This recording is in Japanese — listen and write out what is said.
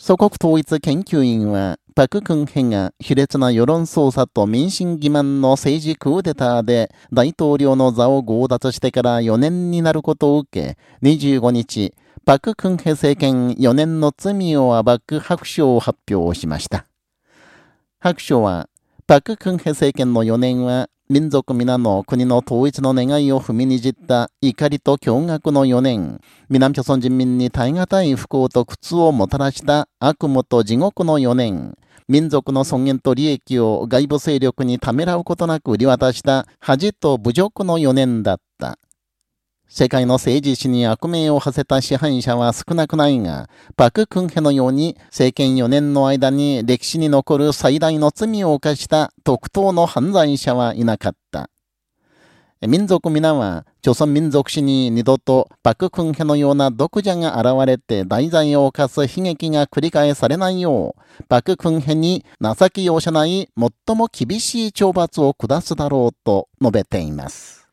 祖国統一研究院は、パク・クンヘが卑劣な世論操作と民心欺瞞の政治クーデターで大統領の座を強奪してから4年になることを受け、25日、パク・クンヘ政権4年の罪を暴く白書を発表しました。白書は、パク・クンヘ政権の4年は、民族皆の国の統一の願いを踏みにじった怒りと驚愕の4年、南朝鮮人民に耐え難い不幸と苦痛をもたらした悪夢と地獄の4年、民族の尊厳と利益を外部勢力にためらうことなく売り渡した恥と侮辱の4年だった。世界の政治史に悪名を馳せた支配者は少なくないが、パク・クンヘのように政権4年の間に歴史に残る最大の罪を犯した特等の犯罪者はいなかった。民族皆は、朝鮮民族史に二度とパク・クンヘのような独者が現れて大罪を犯す悲劇が繰り返されないよう、パク・クンヘに情け容赦ない最も厳しい懲罰を下すだろうと述べています。